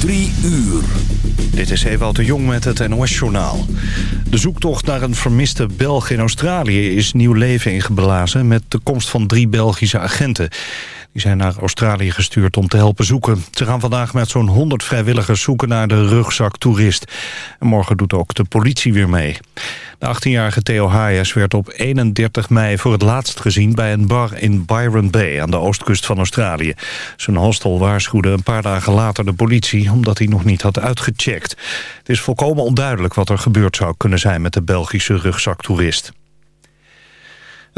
Drie uur. Dit is Ewald de Jong met het NOS-journaal. De zoektocht naar een vermiste Belg in Australië is nieuw leven ingeblazen... met de komst van drie Belgische agenten. Die zijn naar Australië gestuurd om te helpen zoeken. Ze gaan vandaag met zo'n 100 vrijwilligers zoeken naar de rugzaktoerist. En morgen doet ook de politie weer mee. De 18-jarige Theo Hayes werd op 31 mei voor het laatst gezien... bij een bar in Byron Bay aan de oostkust van Australië. Zijn hostel waarschuwde een paar dagen later de politie... omdat hij nog niet had uitgecheckt. Het is volkomen onduidelijk wat er gebeurd zou kunnen zijn... met de Belgische rugzaktoerist.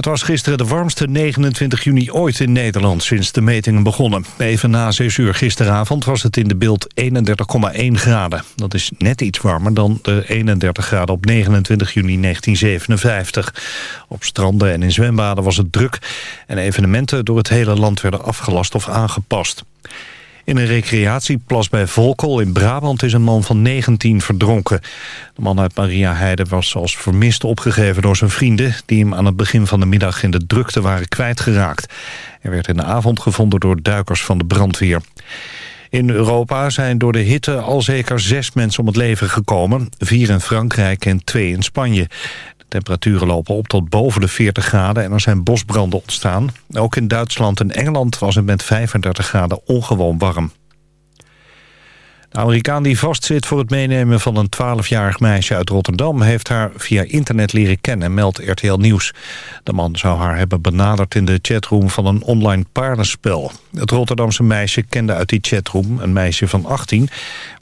Het was gisteren de warmste 29 juni ooit in Nederland sinds de metingen begonnen. Even na 6 uur gisteravond was het in de beeld 31,1 graden. Dat is net iets warmer dan de 31 graden op 29 juni 1957. Op stranden en in zwembaden was het druk en evenementen door het hele land werden afgelast of aangepast. In een recreatieplas bij Volkel in Brabant is een man van 19 verdronken. De man uit Maria Heide was als vermist opgegeven door zijn vrienden... die hem aan het begin van de middag in de drukte waren kwijtgeraakt. Hij werd in de avond gevonden door duikers van de brandweer. In Europa zijn door de hitte al zeker zes mensen om het leven gekomen. Vier in Frankrijk en twee in Spanje. Temperaturen lopen op tot boven de 40 graden en er zijn bosbranden ontstaan. Ook in Duitsland en Engeland was het met 35 graden ongewoon warm. De Amerikaan die vastzit voor het meenemen van een 12-jarig meisje uit Rotterdam... heeft haar via internet leren kennen, meldt RTL Nieuws. De man zou haar hebben benaderd in de chatroom van een online paardenspel. Het Rotterdamse meisje kende uit die chatroom een meisje van 18...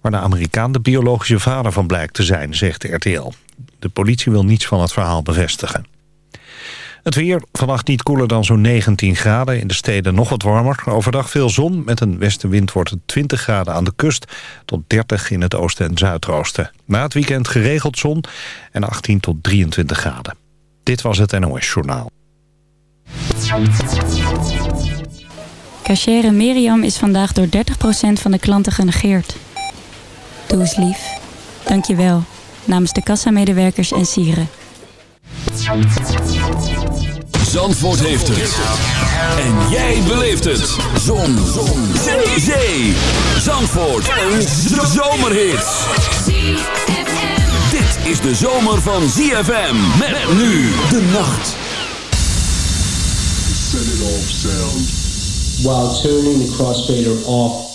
waar de Amerikaan de biologische vader van blijkt te zijn, zegt RTL. De politie wil niets van het verhaal bevestigen. Het weer, vannacht niet koeler dan zo'n 19 graden. In de steden nog wat warmer. Overdag veel zon. Met een westenwind wordt het 20 graden aan de kust... tot 30 in het oosten en zuidoosten. Na het weekend geregeld zon en 18 tot 23 graden. Dit was het NOS Journaal. Cachere Miriam is vandaag door 30% van de klanten genegeerd. Doe eens lief. Dank je wel namens de kassamedewerkers en sieren. Zandvoort heeft het. En jij beleeft het. Zon. Zon. Zee. Zee. Zandvoort. Een zomerhit. Dit is de zomer van ZFM. Met nu de nacht. Set it off sound. While turning the crossfader off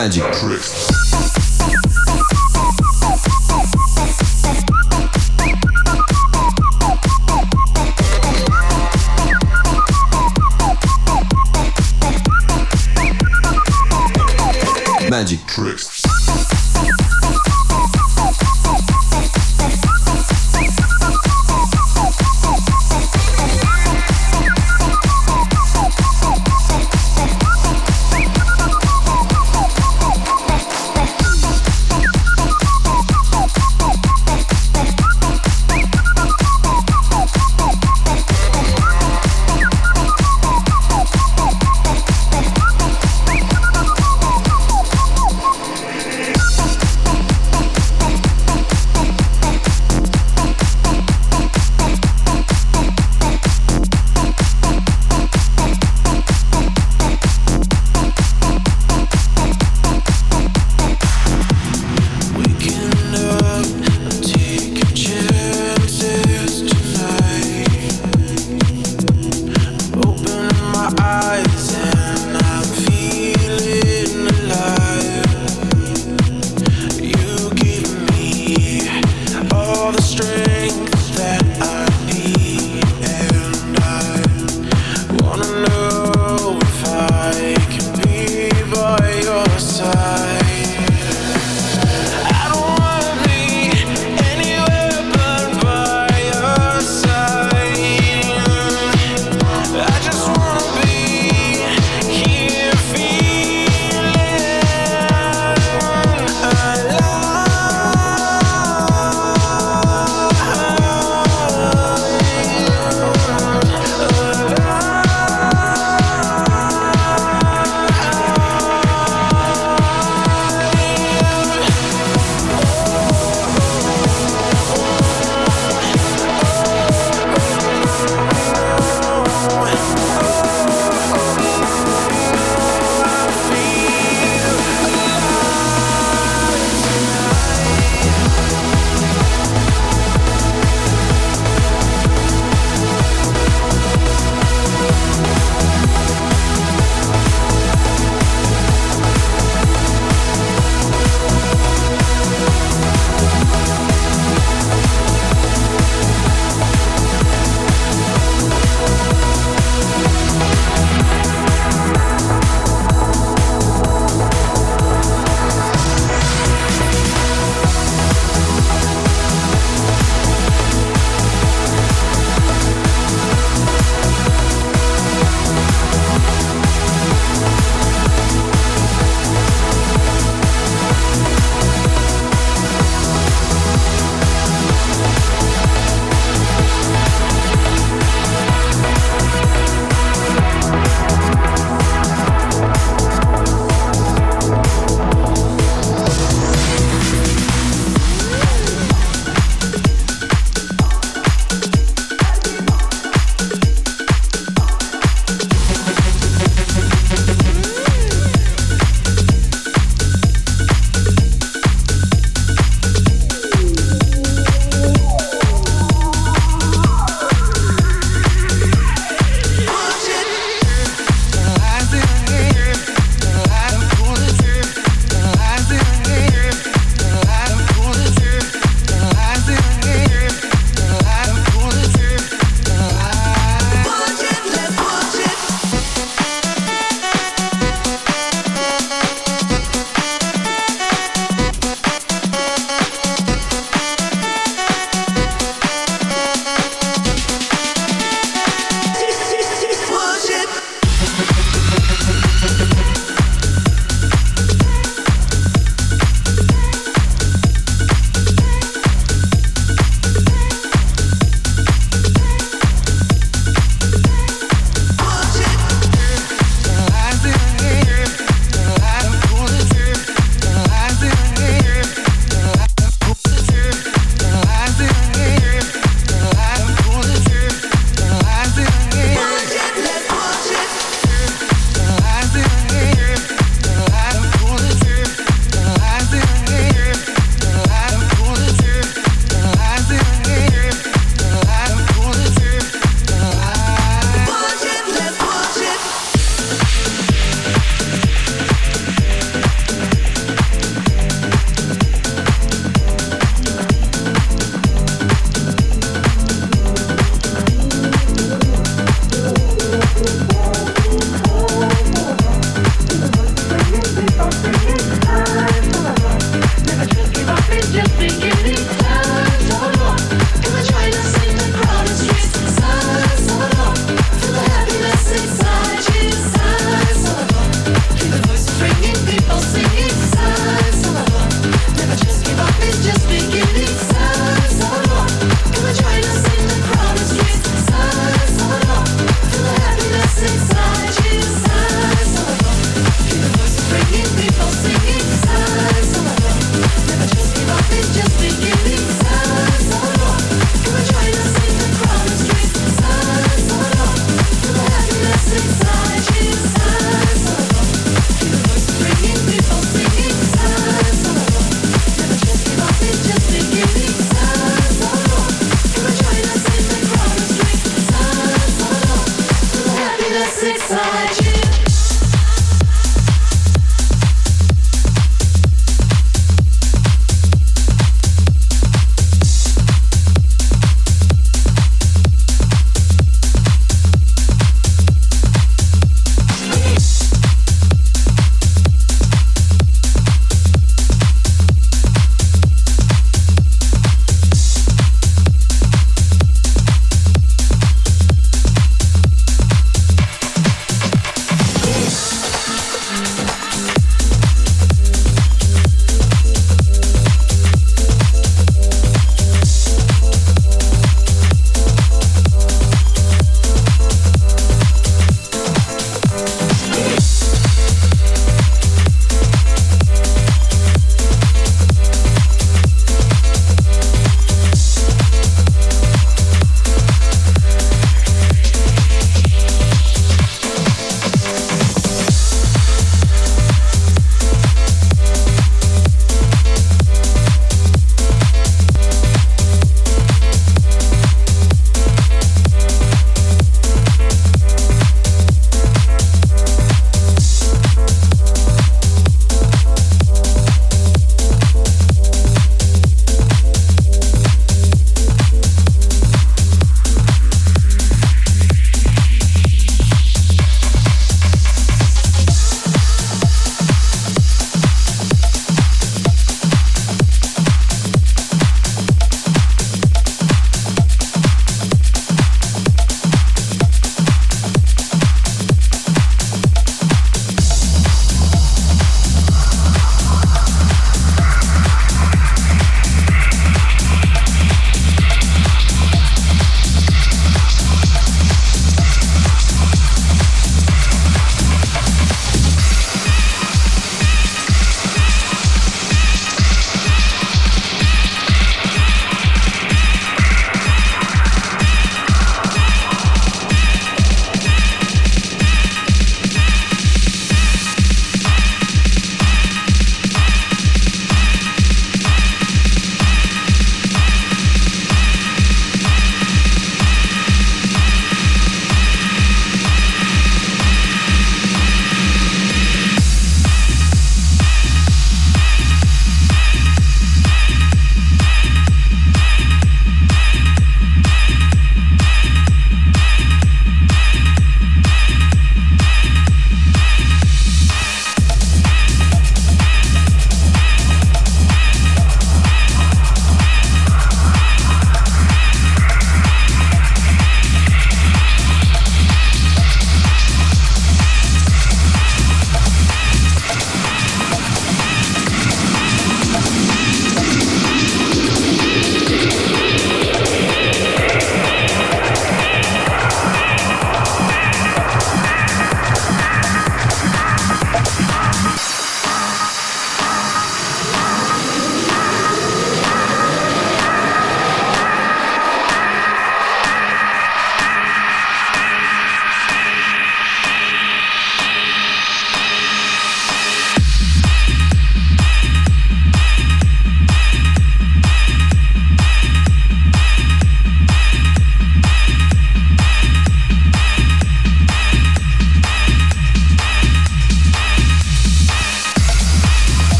Magic Tricks.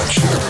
Monster.